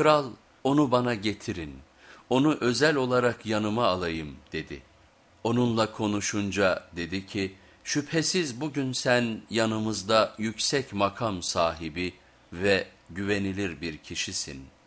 Kral onu bana getirin, onu özel olarak yanıma alayım dedi. Onunla konuşunca dedi ki şüphesiz bugün sen yanımızda yüksek makam sahibi ve güvenilir bir kişisin.''